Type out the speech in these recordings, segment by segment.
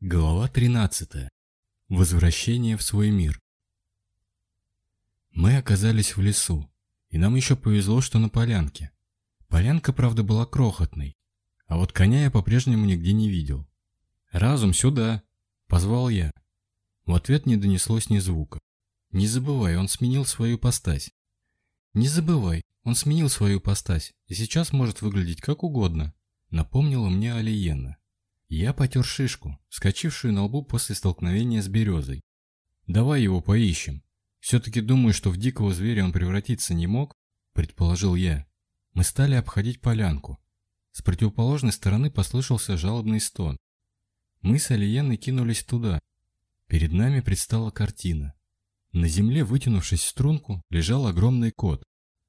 Глава 13. Возвращение в свой мир. Мы оказались в лесу, и нам еще повезло, что на полянке. Полянка, правда, была крохотной, а вот коня я по-прежнему нигде не видел. «Разум, сюда!» – позвал я. В ответ не донеслось ни звука. «Не забывай, он сменил свою постась». «Не забывай, он сменил свою постась, и сейчас может выглядеть как угодно», – напомнила мне Алиена. Я потер шишку, вскочившую на лбу после столкновения с березой. «Давай его поищем. Все-таки думаю, что в дикого зверя он превратиться не мог», – предположил я. Мы стали обходить полянку. С противоположной стороны послышался жалобный стон. Мы с Алиеной кинулись туда. Перед нами предстала картина. На земле, вытянувшись в струнку, лежал огромный кот.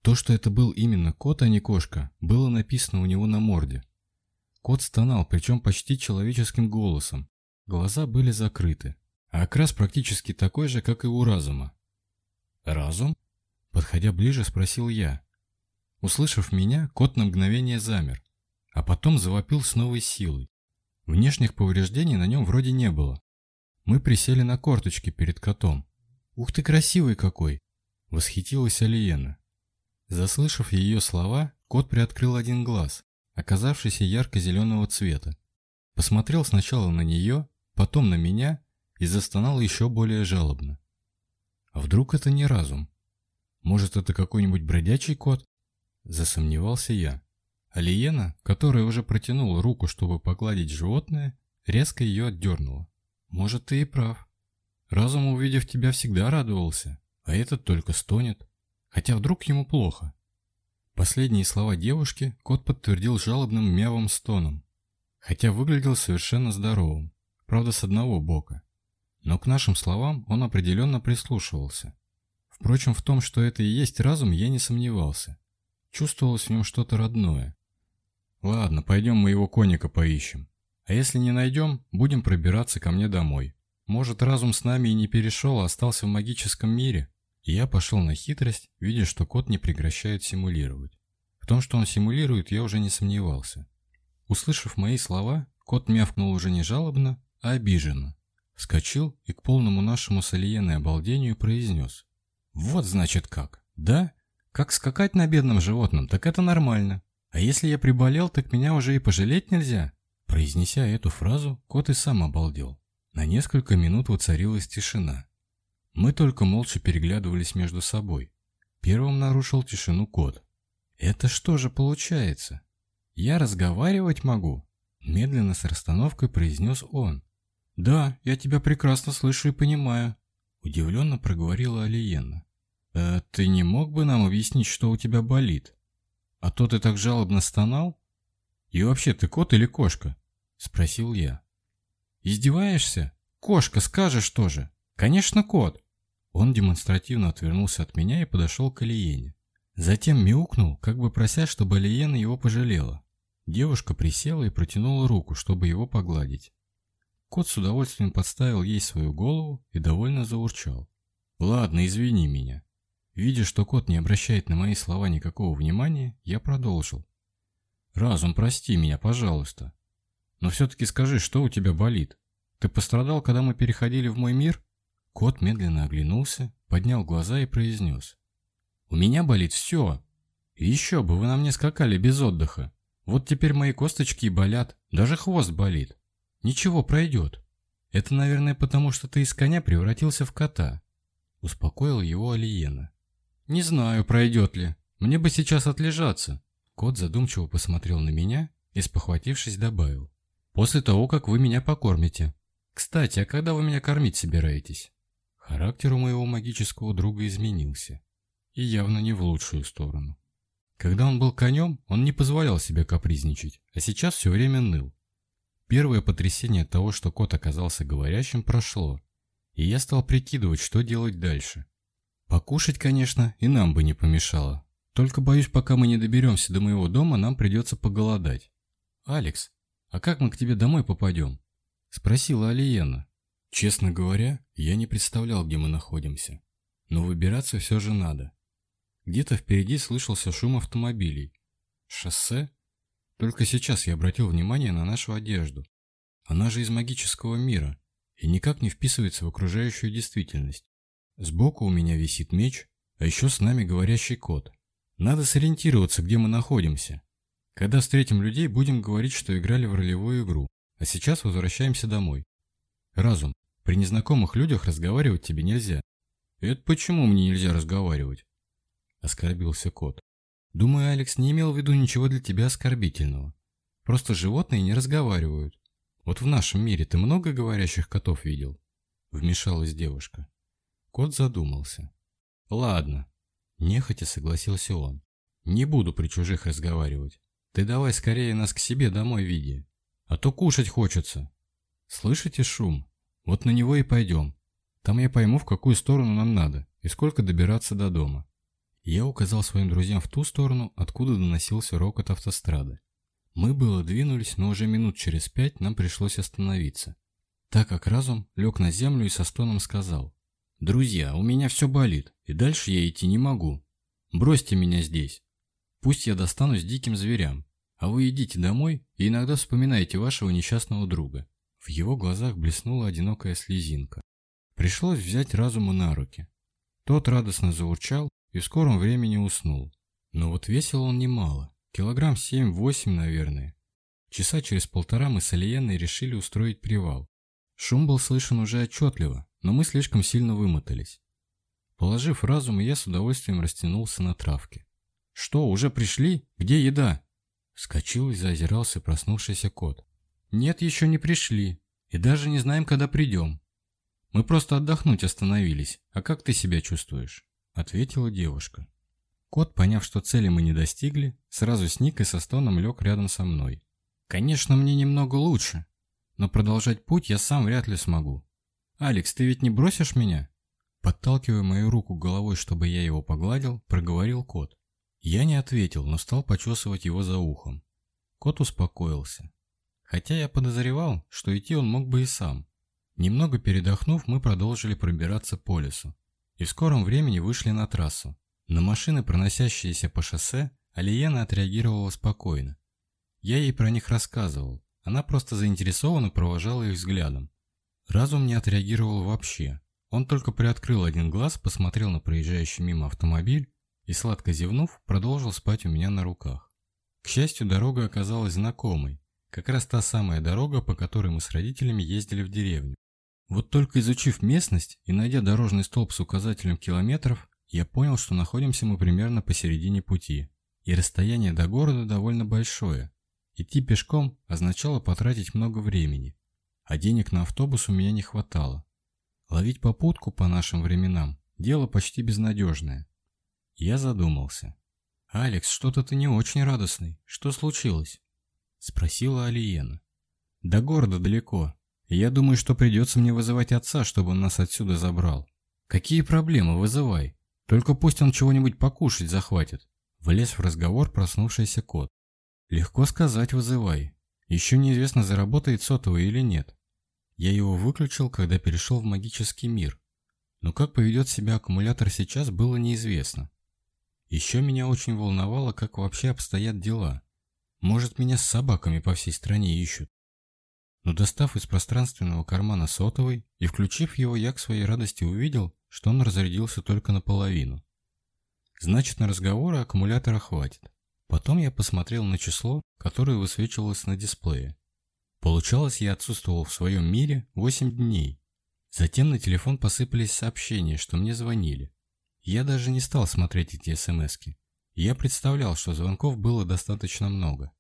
То, что это был именно кот, а не кошка, было написано у него на морде. Кот стонал, причем почти человеческим голосом. Глаза были закрыты. А окрас практически такой же, как и у разума. «Разум?» Подходя ближе, спросил я. Услышав меня, кот на мгновение замер, а потом завопил с новой силой. Внешних повреждений на нем вроде не было. Мы присели на корточки перед котом. «Ух ты, красивый какой!» – восхитилась Алиена. Заслышав ее слова, кот приоткрыл один глаз, оказавшейся ярко-зеленого цвета. Посмотрел сначала на нее, потом на меня и застонал еще более жалобно. А вдруг это не разум? Может, это какой-нибудь бродячий кот? Засомневался я. Алиена, которая уже протянула руку, чтобы погладить животное, резко ее отдернула. «Может, ты и прав. Разум, увидев тебя, всегда радовался, а этот только стонет. Хотя вдруг ему плохо. Последние слова девушки кот подтвердил жалобным мявым стоном, хотя выглядел совершенно здоровым, правда с одного бока. Но к нашим словам он определенно прислушивался. Впрочем, в том, что это и есть разум, я не сомневался. Чувствовалось в нем что-то родное. «Ладно, пойдем мы его коника поищем. А если не найдем, будем пробираться ко мне домой. Может, разум с нами и не перешел, а остался в магическом мире?» Я пошел на хитрость, видя, что кот не прекращает симулировать. В том, что он симулирует, я уже не сомневался. Услышав мои слова, кот мявкнул уже не жалобно, а обиженно. Вскочил и к полному нашему с обалдению произнес. «Вот значит как, да? Как скакать на бедном животном, так это нормально. А если я приболел, так меня уже и пожалеть нельзя?» Произнеся эту фразу, кот и сам обалдел. На несколько минут воцарилась тишина. Мы только молча переглядывались между собой. Первым нарушил тишину кот. «Это что же получается? Я разговаривать могу?» Медленно с расстановкой произнес он. «Да, я тебя прекрасно слышу и понимаю», – удивленно проговорила Алиена. «Э, «Ты не мог бы нам объяснить, что у тебя болит? А то ты так жалобно стонал? И вообще, ты кот или кошка?» – спросил я. «Издеваешься? Кошка, скажешь тоже!» «Конечно, кот!» Он демонстративно отвернулся от меня и подошел к Алиене. Затем мяукнул, как бы прося, чтобы Алиена его пожалела. Девушка присела и протянула руку, чтобы его погладить. Кот с удовольствием подставил ей свою голову и довольно заурчал. «Ладно, извини меня». Видя, что кот не обращает на мои слова никакого внимания, я продолжил. «Разум, прости меня, пожалуйста. Но все-таки скажи, что у тебя болит? Ты пострадал, когда мы переходили в мой мир?» Кот медленно оглянулся, поднял глаза и произнес. «У меня болит все. Еще бы вы на мне скакали без отдыха. Вот теперь мои косточки и болят, даже хвост болит. Ничего, пройдет. Это, наверное, потому что ты из коня превратился в кота», — успокоил его Алиена. «Не знаю, пройдет ли. Мне бы сейчас отлежаться». Кот задумчиво посмотрел на меня и, спохватившись, добавил. «После того, как вы меня покормите. Кстати, а когда вы меня кормить собираетесь?» Характер у моего магического друга изменился. И явно не в лучшую сторону. Когда он был конем, он не позволял себе капризничать, а сейчас все время ныл. Первое потрясение того, что кот оказался говорящим, прошло, и я стал прикидывать, что делать дальше. Покушать, конечно, и нам бы не помешало. Только боюсь, пока мы не доберемся до моего дома, нам придется поголодать. «Алекс, а как мы к тебе домой попадем?» – спросила Алиена. Честно говоря, я не представлял, где мы находимся. Но выбираться все же надо. Где-то впереди слышался шум автомобилей. Шоссе? Только сейчас я обратил внимание на нашу одежду. Она же из магического мира и никак не вписывается в окружающую действительность. Сбоку у меня висит меч, а еще с нами говорящий кот. Надо сориентироваться, где мы находимся. Когда встретим людей, будем говорить, что играли в ролевую игру, а сейчас возвращаемся домой. Разум, при незнакомых людях разговаривать тебе нельзя. Это почему мне нельзя разговаривать? Оскорбился кот. Думаю, Алекс не имел в виду ничего для тебя оскорбительного. Просто животные не разговаривают. Вот в нашем мире ты много говорящих котов видел? Вмешалась девушка. Кот задумался. Ладно. Нехотя согласился он. Не буду при чужих разговаривать. Ты давай скорее нас к себе домой веди. А то кушать хочется. «Слышите шум? Вот на него и пойдем. Там я пойму, в какую сторону нам надо и сколько добираться до дома». Я указал своим друзьям в ту сторону, откуда доносился рокот автострады. Мы было двинулись, но уже минут через пять нам пришлось остановиться, так как разум лег на землю и со стоном сказал. «Друзья, у меня все болит, и дальше я идти не могу. Бросьте меня здесь. Пусть я достанусь диким зверям, а вы идите домой и иногда вспоминайте вашего несчастного друга. В его глазах блеснула одинокая слезинка. Пришлось взять разума на руки. Тот радостно заурчал и в скором времени уснул. Но вот весил он немало, килограмм семь-восемь, наверное. Часа через полтора мы с Алиенной решили устроить привал. Шум был слышен уже отчетливо, но мы слишком сильно вымотались. Положив разум, я с удовольствием растянулся на травке. «Что, уже пришли? Где еда?» Вскочил и заозирался проснувшийся кот. «Нет, еще не пришли. И даже не знаем, когда придем. Мы просто отдохнуть остановились. А как ты себя чувствуешь?» Ответила девушка. Кот, поняв, что цели мы не достигли, сразу сник и со стоном лег рядом со мной. «Конечно, мне немного лучше, но продолжать путь я сам вряд ли смогу. Алекс, ты ведь не бросишь меня?» Подталкивая мою руку головой, чтобы я его погладил, проговорил кот. Я не ответил, но стал почесывать его за ухом. Кот успокоился, Хотя я подозревал, что идти он мог бы и сам. Немного передохнув, мы продолжили пробираться по лесу. И в скором времени вышли на трассу. На машины, проносящиеся по шоссе, Алиена отреагировала спокойно. Я ей про них рассказывал. Она просто заинтересованно провожала их взглядом. Разум не отреагировал вообще. Он только приоткрыл один глаз, посмотрел на проезжающий мимо автомобиль и, сладко зевнув, продолжил спать у меня на руках. К счастью, дорога оказалась знакомой, как раз та самая дорога, по которой мы с родителями ездили в деревню. Вот только изучив местность и найдя дорожный столб с указателем километров, я понял, что находимся мы примерно посередине пути. И расстояние до города довольно большое. Идти пешком означало потратить много времени. А денег на автобус у меня не хватало. Ловить попутку по нашим временам – дело почти безнадежное. Я задумался. «Алекс, что-то ты не очень радостный. Что случилось?» – спросила Алиена. «До города далеко. Я думаю, что придется мне вызывать отца, чтобы он нас отсюда забрал». «Какие проблемы? Вызывай. Только пусть он чего-нибудь покушать захватит». Влез в разговор проснувшийся кот. «Легко сказать, вызывай. Еще неизвестно, заработает сотовый или нет. Я его выключил, когда перешел в магический мир. Но как поведет себя аккумулятор сейчас, было неизвестно. Еще меня очень волновало, как вообще обстоят дела. Может, меня с собаками по всей стране ищут. Но достав из пространственного кармана сотовый и включив его, я к своей радости увидел, что он разрядился только наполовину. Значит, на разговоры аккумулятора хватит. Потом я посмотрел на число, которое высвечивалось на дисплее. Получалось, я отсутствовал в своем мире 8 дней. Затем на телефон посыпались сообщения, что мне звонили. Я даже не стал смотреть эти смски. Я представлял, что звонков было достаточно много.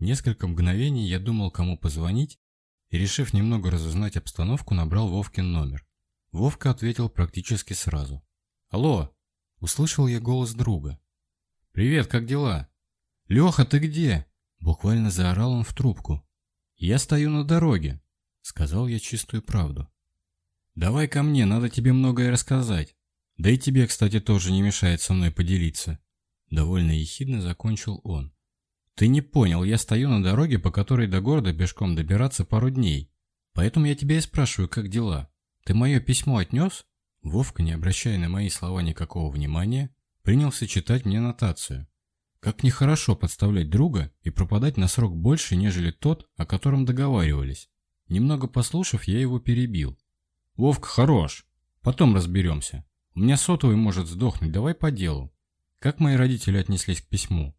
Несколько мгновений я думал, кому позвонить, и, решив немного разузнать обстановку, набрал Вовкин номер. Вовка ответил практически сразу. «Алло!» – услышал я голос друга. «Привет, как дела?» «Леха, ты где?» – буквально заорал он в трубку. «Я стою на дороге», – сказал я чистую правду. «Давай ко мне, надо тебе многое рассказать. Да и тебе, кстати, тоже не мешает со мной поделиться». Довольно ехидно закончил он. «Ты не понял, я стою на дороге, по которой до города пешком добираться пару дней. Поэтому я тебя и спрашиваю, как дела? Ты мое письмо отнес?» Вовка, не обращая на мои слова никакого внимания, принялся читать мне нотацию. Как нехорошо подставлять друга и пропадать на срок больше, нежели тот, о котором договаривались. Немного послушав, я его перебил. «Вовка, хорош! Потом разберемся. У меня сотовый может сдохнуть, давай по делу. Как мои родители отнеслись к письму?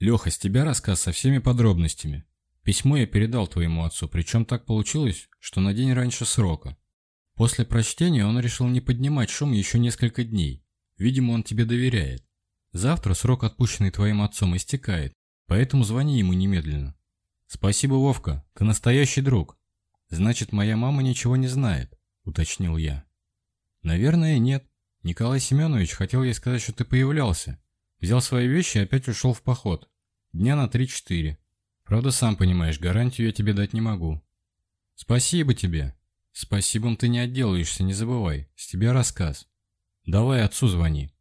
Леха, с тебя рассказ со всеми подробностями. Письмо я передал твоему отцу, причем так получилось, что на день раньше срока. После прочтения он решил не поднимать шум еще несколько дней. Видимо, он тебе доверяет. Завтра срок, отпущенный твоим отцом, истекает, поэтому звони ему немедленно. Спасибо, Вовка, ты настоящий друг. Значит, моя мама ничего не знает, уточнил я. Наверное, нет. Николай Семенович хотел ей сказать, что ты появлялся. Взял свои вещи и опять ушел в поход. Дня на 3-4. Правда, сам понимаешь, гарантию я тебе дать не могу. Спасибо тебе. Спасибом ты не отделаешься, не забывай. С тебя рассказ. Давай отцу звони.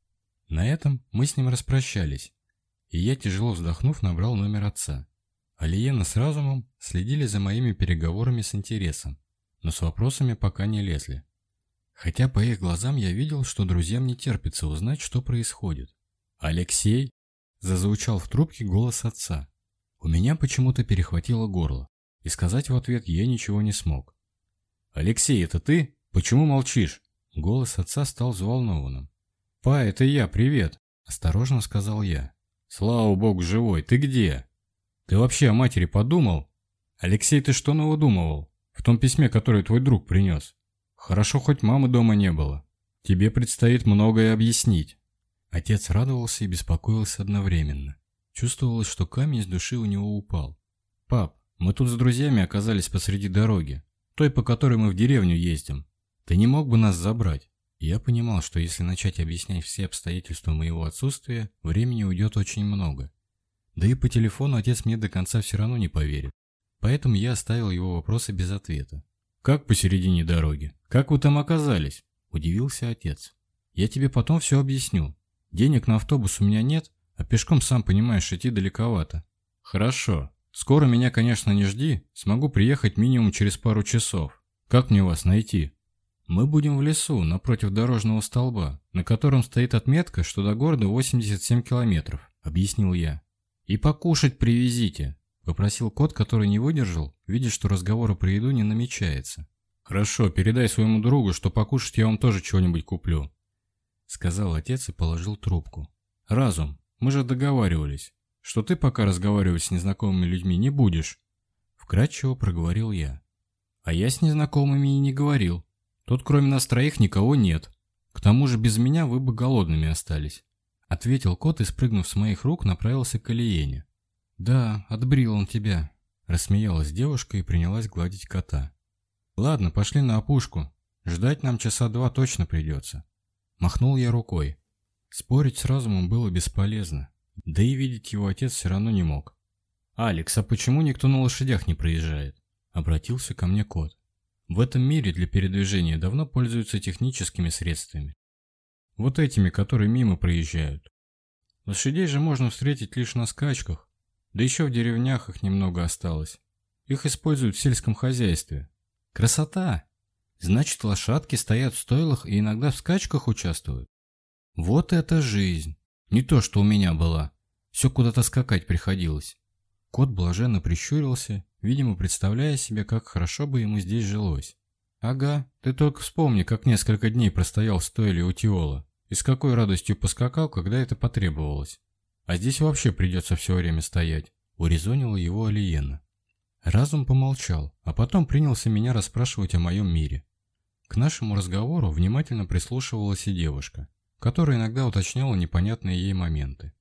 На этом мы с ним распрощались. И я, тяжело вздохнув, набрал номер отца. Алиена с разумом следили за моими переговорами с интересом, но с вопросами пока не лезли. Хотя по их глазам я видел, что друзьям не терпится узнать, что происходит. «Алексей!» – зазвучал в трубке голос отца. У меня почему-то перехватило горло, и сказать в ответ я ничего не смог. «Алексей, это ты? Почему молчишь?» Голос отца стал взволнованным. «Па, это я, привет!» – осторожно сказал я. «Слава богу, живой, ты где?» «Ты вообще о матери подумал?» «Алексей, ты что навыдумывал? В том письме, которое твой друг принес?» Хорошо, хоть мамы дома не было. Тебе предстоит многое объяснить». Отец радовался и беспокоился одновременно. Чувствовалось, что камень с души у него упал. «Пап, мы тут с друзьями оказались посреди дороги, той, по которой мы в деревню ездим. Ты не мог бы нас забрать?» Я понимал, что если начать объяснять все обстоятельства моего отсутствия, времени уйдет очень много. Да и по телефону отец мне до конца все равно не поверит. Поэтому я оставил его вопросы без ответа. «Как посередине дороги?» «Как вы там оказались?» – удивился отец. «Я тебе потом все объясню. Денег на автобус у меня нет, а пешком, сам понимаешь, идти далековато». «Хорошо. Скоро меня, конечно, не жди. Смогу приехать минимум через пару часов. Как мне вас найти?» «Мы будем в лесу, напротив дорожного столба, на котором стоит отметка, что до города 87 километров», – объяснил я. «И покушать привезите», – попросил кот, который не выдержал, видя, что разговора про еду не намечается. «Хорошо, передай своему другу, что покушать я вам тоже чего-нибудь куплю», — сказал отец и положил трубку. «Разум, мы же договаривались, что ты пока разговаривать с незнакомыми людьми не будешь», — вкратчиво проговорил я. «А я с незнакомыми и не говорил. Тут кроме нас троих никого нет. К тому же без меня вы бы голодными остались», — ответил кот и, спрыгнув с моих рук, направился к Алиене. «Да, отбрил он тебя», — рассмеялась девушка и принялась гладить кота. «Ладно, пошли на опушку. Ждать нам часа два точно придется». Махнул я рукой. Спорить с разумом было бесполезно. Да и видеть его отец все равно не мог. «Алекс, а почему никто на лошадях не проезжает?» Обратился ко мне кот. В этом мире для передвижения давно пользуются техническими средствами. Вот этими, которые мимо проезжают. Лошадей же можно встретить лишь на скачках, да еще в деревнях их немного осталось. Их используют в сельском хозяйстве, Красота! Значит, лошадки стоят в стойлах и иногда в скачках участвуют. Вот это жизнь! Не то, что у меня была. Все куда-то скакать приходилось. Кот блаженно прищурился, видимо, представляя себе, как хорошо бы ему здесь жилось. «Ага, ты только вспомни, как несколько дней простоял в стойле у Тиола, и с какой радостью поскакал, когда это потребовалось. А здесь вообще придется все время стоять», — урезонила его Алиена. Разум помолчал, а потом принялся меня расспрашивать о моем мире. К нашему разговору внимательно прислушивалась и девушка, которая иногда уточняла непонятные ей моменты.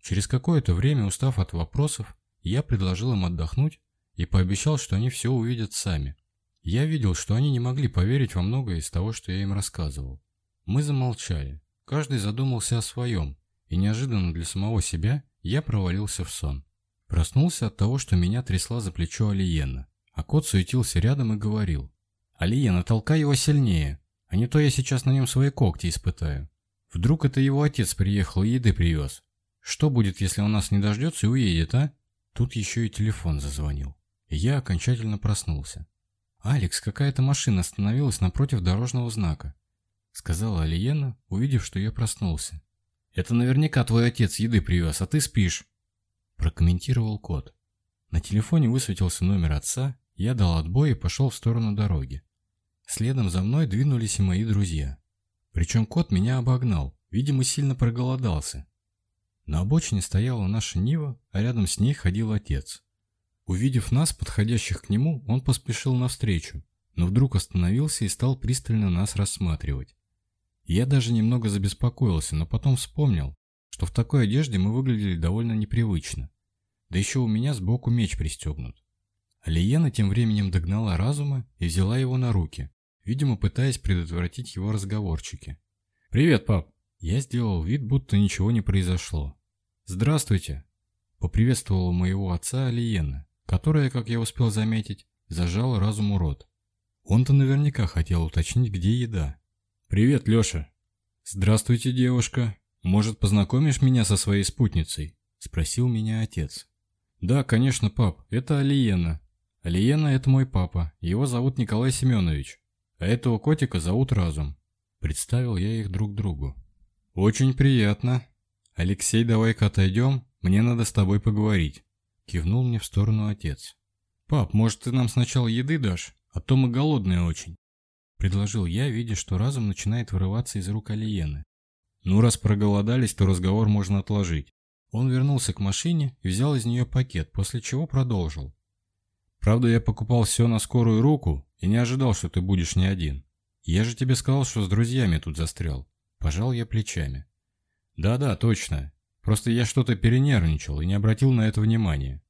Через какое-то время, устав от вопросов, я предложил им отдохнуть и пообещал, что они все увидят сами. Я видел, что они не могли поверить во многое из того, что я им рассказывал. Мы замолчали. Каждый задумался о своем, и неожиданно для самого себя я провалился в сон. Проснулся от того, что меня трясла за плечо Алиена, а кот суетился рядом и говорил. «Алиена, толкай его сильнее, а не то я сейчас на нем свои когти испытаю. Вдруг это его отец приехал и еды привез. Что будет, если он нас не дождется и уедет, а?» Тут еще и телефон зазвонил. И я окончательно проснулся. «Алекс, какая-то машина остановилась напротив дорожного знака», сказала Алиена, увидев, что я проснулся. «Это наверняка твой отец еды привез, а ты спишь» прокомментировал кот. На телефоне высветился номер отца, я дал отбой и пошел в сторону дороги. Следом за мной двинулись и мои друзья. Причем кот меня обогнал, видимо, сильно проголодался. На обочине стояла наша Нива, а рядом с ней ходил отец. Увидев нас, подходящих к нему, он поспешил навстречу, но вдруг остановился и стал пристально нас рассматривать. Я даже немного забеспокоился, но потом вспомнил, что в такой одежде мы выглядели довольно непривычно. Да еще у меня сбоку меч пристегнут. Алиена тем временем догнала разума и взяла его на руки, видимо, пытаясь предотвратить его разговорчики. «Привет, пап!» Я сделал вид, будто ничего не произошло. «Здравствуйте!» Поприветствовала моего отца Алиена, которая, как я успел заметить, зажала разуму рот. Он-то наверняка хотел уточнить, где еда. «Привет, Лёша. «Здравствуйте, девушка!» «Может, познакомишь меня со своей спутницей?» – спросил меня отец. «Да, конечно, пап, это Алиена. Алиена – это мой папа, его зовут Николай Семенович, а этого котика зовут Разум». Представил я их друг другу. «Очень приятно. Алексей, давай-ка отойдем, мне надо с тобой поговорить», – кивнул мне в сторону отец. «Пап, может, ты нам сначала еды дашь, а то мы голодные очень», – предложил я, видя, что Разум начинает вырываться из рук Алиены. Ну, раз проголодались, то разговор можно отложить. Он вернулся к машине и взял из нее пакет, после чего продолжил. «Правда, я покупал все на скорую руку и не ожидал, что ты будешь не один. Я же тебе сказал, что с друзьями тут застрял». Пожал я плечами. «Да-да, точно. Просто я что-то перенервничал и не обратил на это внимания».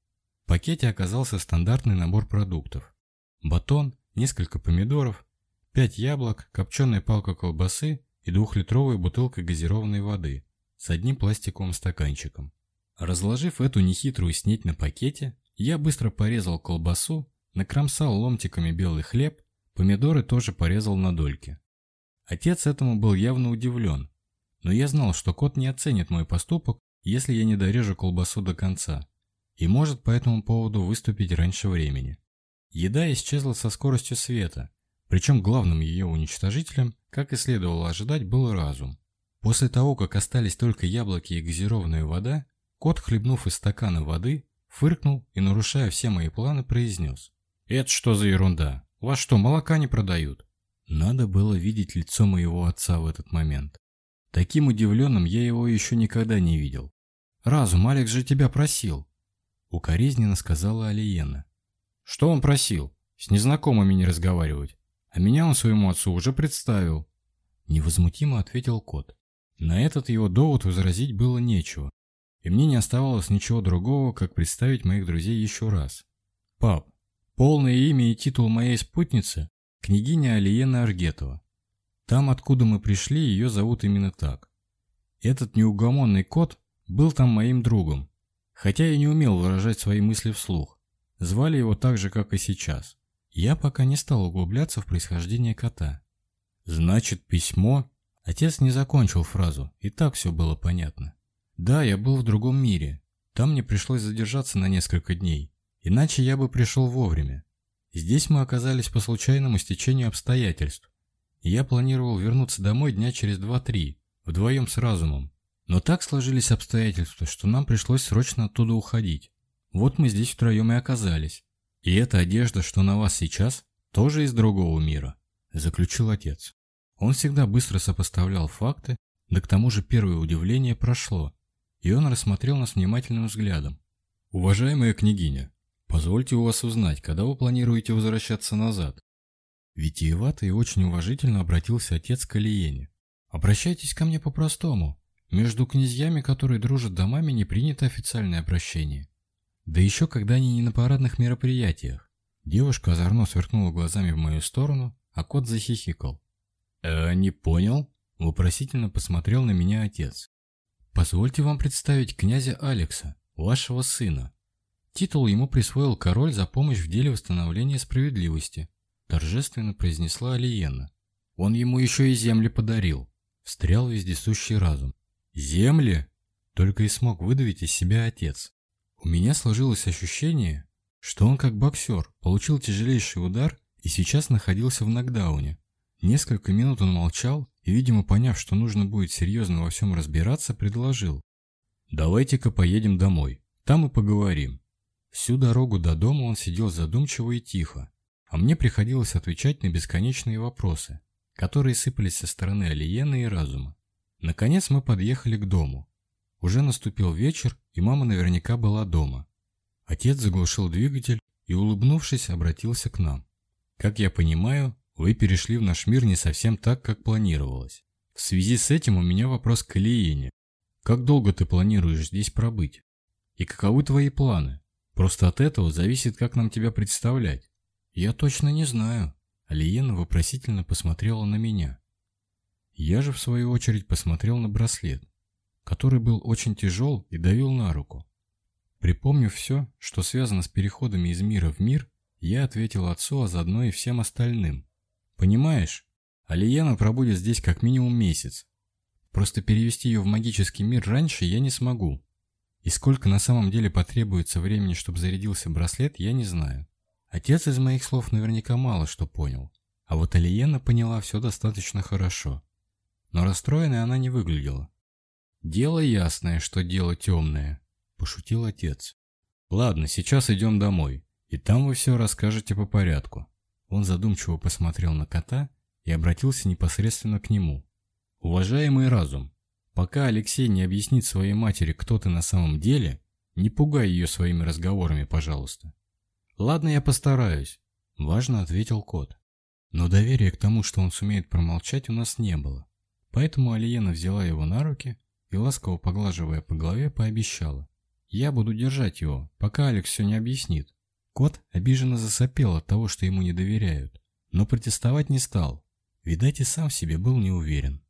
В пакете оказался стандартный набор продуктов. Батон, несколько помидоров, пять яблок, копченая палка колбасы, и двухлитровая бутылка газированной воды с одним пластиковым стаканчиком. Разложив эту нехитрую снеть на пакете, я быстро порезал колбасу, накромсал ломтиками белый хлеб, помидоры тоже порезал на дольки. Отец этому был явно удивлен, но я знал, что кот не оценит мой поступок, если я не дорежу колбасу до конца, и может по этому поводу выступить раньше времени. Еда исчезла со скоростью света, причем главным ее уничтожителем, как и следовало ожидать, был разум. После того, как остались только яблоки и газированная вода, кот, хлебнув из стакана воды, фыркнул и, нарушая все мои планы, произнес. «Это что за ерунда? У вас что, молока не продают?» Надо было видеть лицо моего отца в этот момент. Таким удивленным я его еще никогда не видел. «Разум, Алекс же тебя просил!» Укоризненно сказала Алиена. «Что он просил? С незнакомыми не разговаривать. А меня он своему отцу уже представил. Невозмутимо ответил кот. На этот его довод возразить было нечего. И мне не оставалось ничего другого, как представить моих друзей еще раз. Пап, полное имя и титул моей спутницы – княгиня Алиена Аргетова. Там, откуда мы пришли, ее зовут именно так. Этот неугомонный кот был там моим другом, хотя и не умел выражать свои мысли вслух. Звали его так же, как и сейчас. Я пока не стал углубляться в происхождение кота. Значит, письмо? Отец не закончил фразу, и так все было понятно. Да, я был в другом мире. Там мне пришлось задержаться на несколько дней, иначе я бы пришел вовремя. Здесь мы оказались по случайному стечению обстоятельств. Я планировал вернуться домой дня через 2-3, вдвоем с разумом. Но так сложились обстоятельства, что нам пришлось срочно оттуда уходить. Вот мы здесь втроем и оказались. «И эта одежда, что на вас сейчас, тоже из другого мира», – заключил отец. Он всегда быстро сопоставлял факты, да к тому же первое удивление прошло, и он рассмотрел нас внимательным взглядом. «Уважаемая княгиня, позвольте у вас узнать, когда вы планируете возвращаться назад?» Витиевато и очень уважительно обратился отец к Алиене. «Обращайтесь ко мне по-простому. Между князьями, которые дружат домами, не принято официальное обращение. Да еще когда они не на парадных мероприятиях. Девушка озорно сверкнула глазами в мою сторону, а кот захихикал. «Э, не понял?» – вопросительно посмотрел на меня отец. «Позвольте вам представить князя Алекса, вашего сына». Титул ему присвоил король за помощь в деле восстановления справедливости, торжественно произнесла Алиена. «Он ему еще и земли подарил», – встрял вездесущий разум. «Земли?» – только и смог выдавить из себя отец. У меня сложилось ощущение, что он как боксер получил тяжелейший удар и сейчас находился в нокдауне. Несколько минут он молчал и, видимо, поняв, что нужно будет серьезно во всем разбираться, предложил. «Давайте-ка поедем домой, там и поговорим». Всю дорогу до дома он сидел задумчиво и тихо, а мне приходилось отвечать на бесконечные вопросы, которые сыпались со стороны Алиена и разума. Наконец мы подъехали к дому. Уже наступил вечер, и мама наверняка была дома. Отец заглушил двигатель и, улыбнувшись, обратился к нам. «Как я понимаю, вы перешли в наш мир не совсем так, как планировалось. В связи с этим у меня вопрос к Лиене. Как долго ты планируешь здесь пробыть? И каковы твои планы? Просто от этого зависит, как нам тебя представлять. Я точно не знаю. Алиена вопросительно посмотрела на меня. Я же, в свою очередь, посмотрел на браслет который был очень тяжел и давил на руку. Припомнив все, что связано с переходами из мира в мир, я ответил отцу, а заодно и всем остальным. «Понимаешь, Алиена пробудет здесь как минимум месяц. Просто перевести ее в магический мир раньше я не смогу. И сколько на самом деле потребуется времени, чтобы зарядился браслет, я не знаю. Отец из моих слов наверняка мало что понял. А вот Алиена поняла все достаточно хорошо. Но расстроенной она не выглядела. «Дело ясное, что дело темное», – пошутил отец. «Ладно, сейчас идем домой, и там вы все расскажете по порядку». Он задумчиво посмотрел на кота и обратился непосредственно к нему. «Уважаемый разум, пока Алексей не объяснит своей матери, кто ты на самом деле, не пугай ее своими разговорами, пожалуйста». «Ладно, я постараюсь», – важно ответил кот. Но доверия к тому, что он сумеет промолчать, у нас не было. Поэтому Алиена взяла его на руки – и, ласково поглаживая по голове, пообещала. «Я буду держать его, пока Алекс все не объяснит». Кот обиженно засопел от того, что ему не доверяют, но протестовать не стал. Видать, и сам в себе был не уверен.